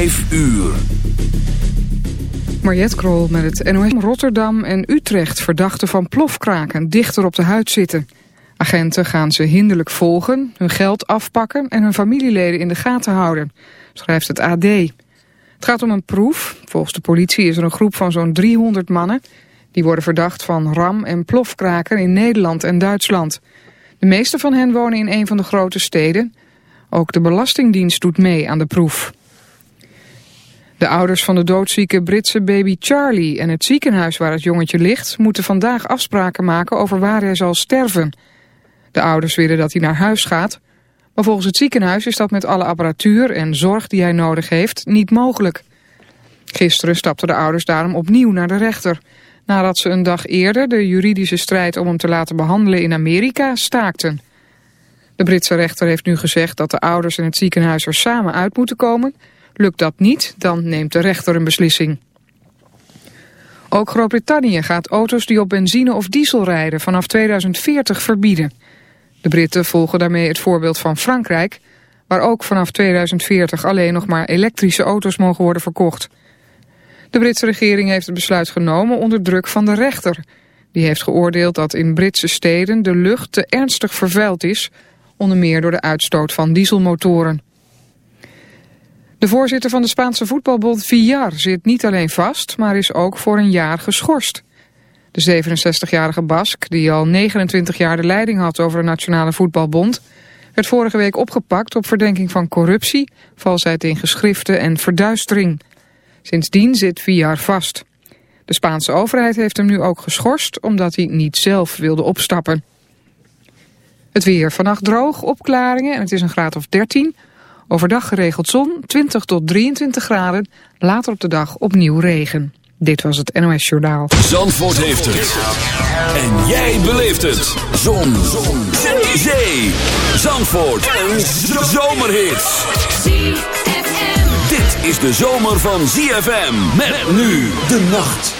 5 uur. Mariette Krol met het NOS Rotterdam en Utrecht verdachten van plofkraken dichter op de huid zitten. Agenten gaan ze hinderlijk volgen, hun geld afpakken en hun familieleden in de gaten houden, schrijft het AD. Het gaat om een proef. Volgens de politie is er een groep van zo'n 300 mannen. Die worden verdacht van ram- en plofkraken in Nederland en Duitsland. De meeste van hen wonen in een van de grote steden. Ook de Belastingdienst doet mee aan de proef. De ouders van de doodzieke Britse baby Charlie en het ziekenhuis waar het jongetje ligt... moeten vandaag afspraken maken over waar hij zal sterven. De ouders willen dat hij naar huis gaat. Maar volgens het ziekenhuis is dat met alle apparatuur en zorg die hij nodig heeft niet mogelijk. Gisteren stapten de ouders daarom opnieuw naar de rechter... nadat ze een dag eerder de juridische strijd om hem te laten behandelen in Amerika staakten... De Britse rechter heeft nu gezegd dat de ouders en het ziekenhuis er samen uit moeten komen. Lukt dat niet, dan neemt de rechter een beslissing. Ook Groot-Brittannië gaat auto's die op benzine of diesel rijden vanaf 2040 verbieden. De Britten volgen daarmee het voorbeeld van Frankrijk, waar ook vanaf 2040 alleen nog maar elektrische auto's mogen worden verkocht. De Britse regering heeft het besluit genomen onder druk van de rechter. Die heeft geoordeeld dat in Britse steden de lucht te ernstig vervuild is onder meer door de uitstoot van dieselmotoren. De voorzitter van de Spaanse voetbalbond Villar zit niet alleen vast, maar is ook voor een jaar geschorst. De 67-jarige Bask, die al 29 jaar de leiding had over de Nationale Voetbalbond, werd vorige week opgepakt op verdenking van corruptie, valsheid in geschriften en verduistering. Sindsdien zit Villar vast. De Spaanse overheid heeft hem nu ook geschorst omdat hij niet zelf wilde opstappen. Het weer vannacht droog, opklaringen en het is een graad of 13. Overdag geregeld zon, 20 tot 23 graden. Later op de dag opnieuw regen. Dit was het NOS Journaal. Zandvoort heeft het. En jij beleeft het. Zon. zon. Zee. Zandvoort. Een zomerhit. Dit is de zomer van ZFM. Met nu de nacht.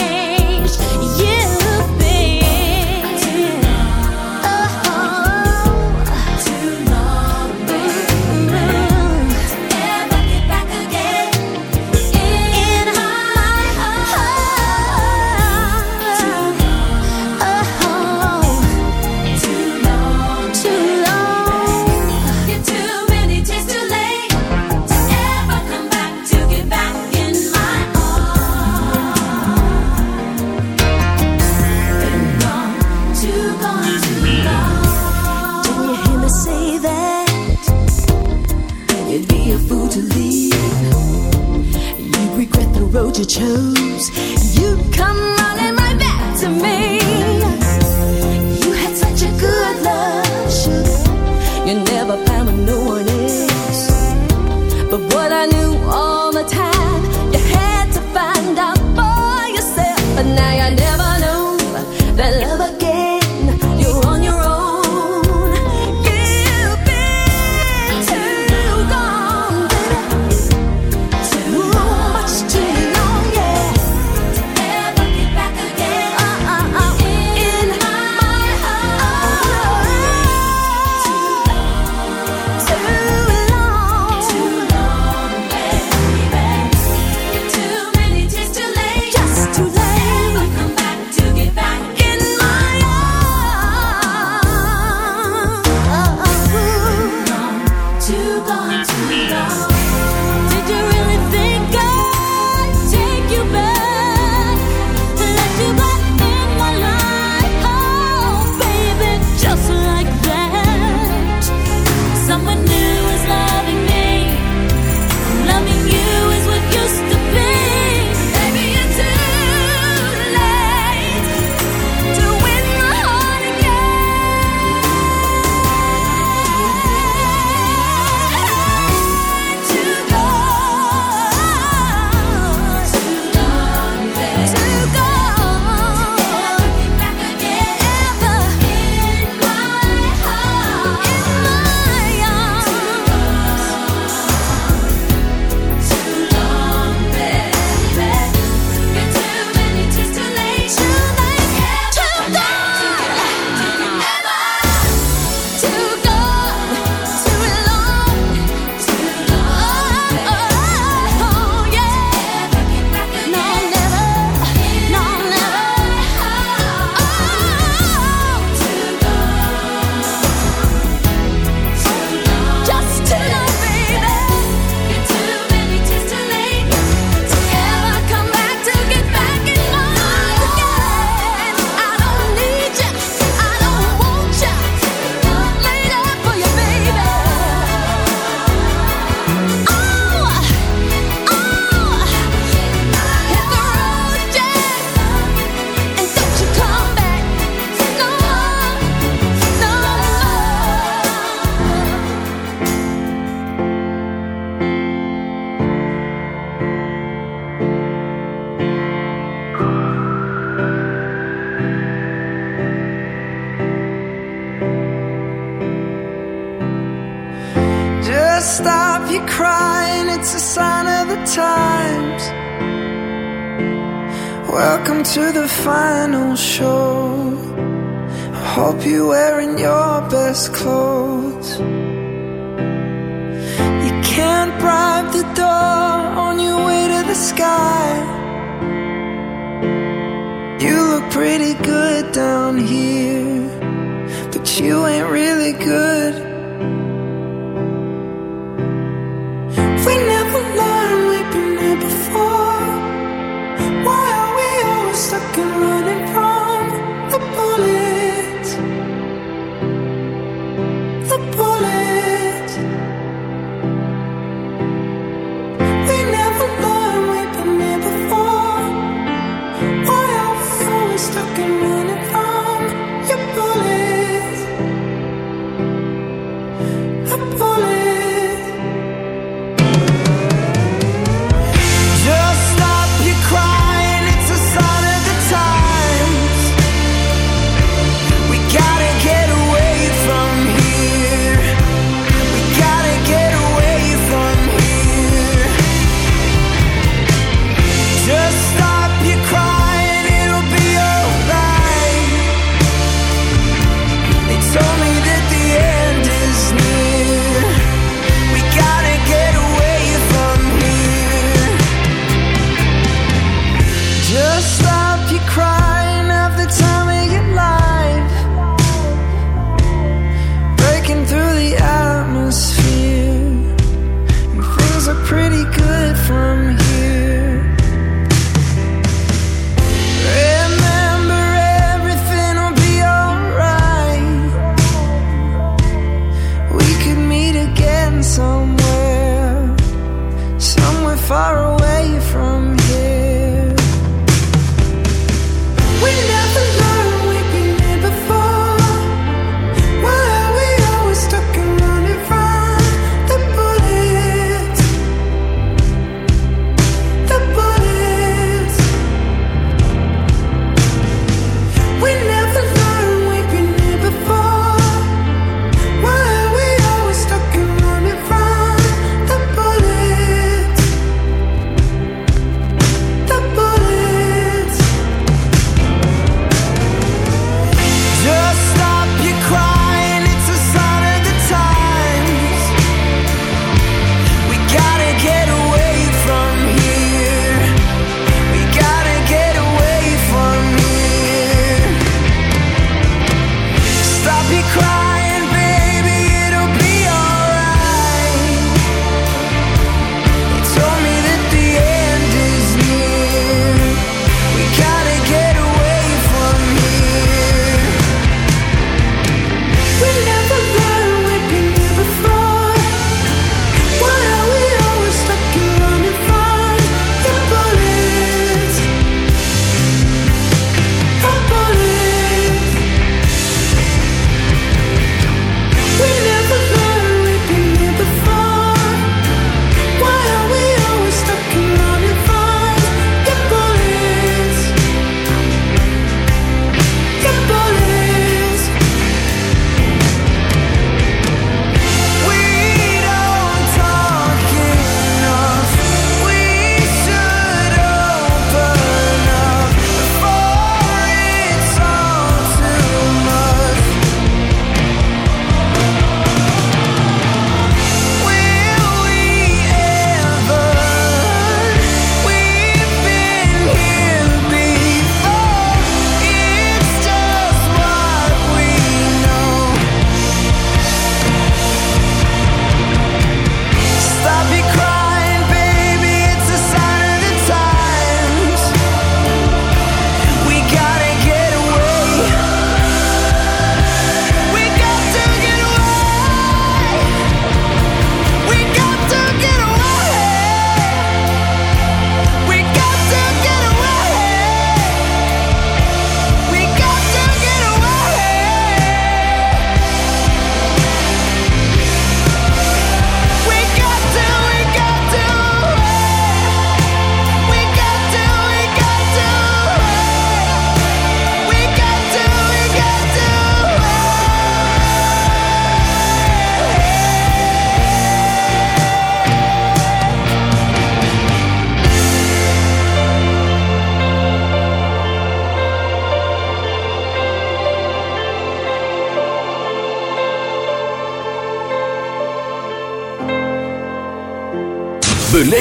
Chose. You come running right back to me. You had such a good love, sugar. You never found no one else. But what I knew all the time,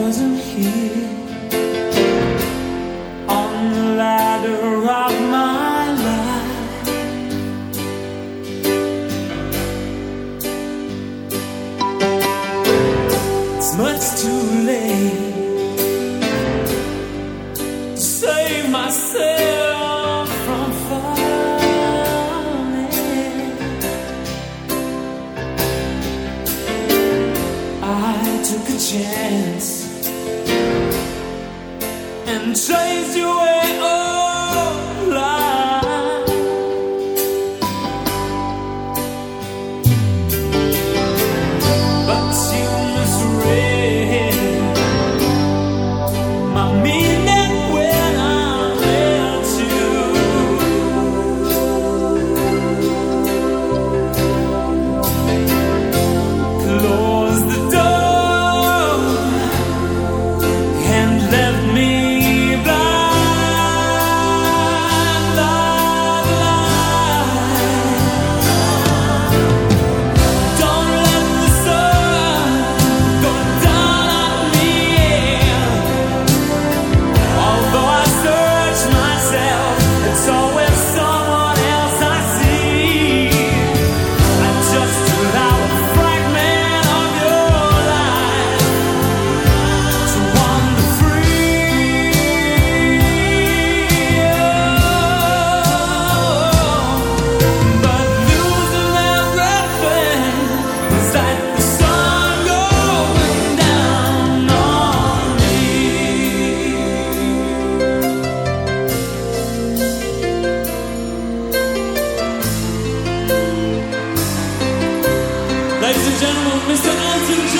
Me blind. 让我们所曾经。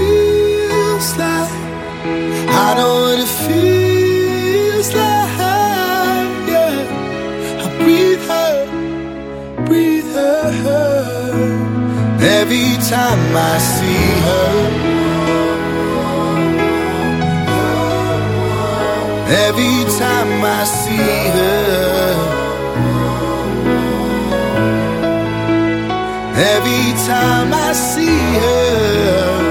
I know what it feels like. Yeah, I breathe her, breathe her. Every time I see her. Every time I see her. Every time I see her.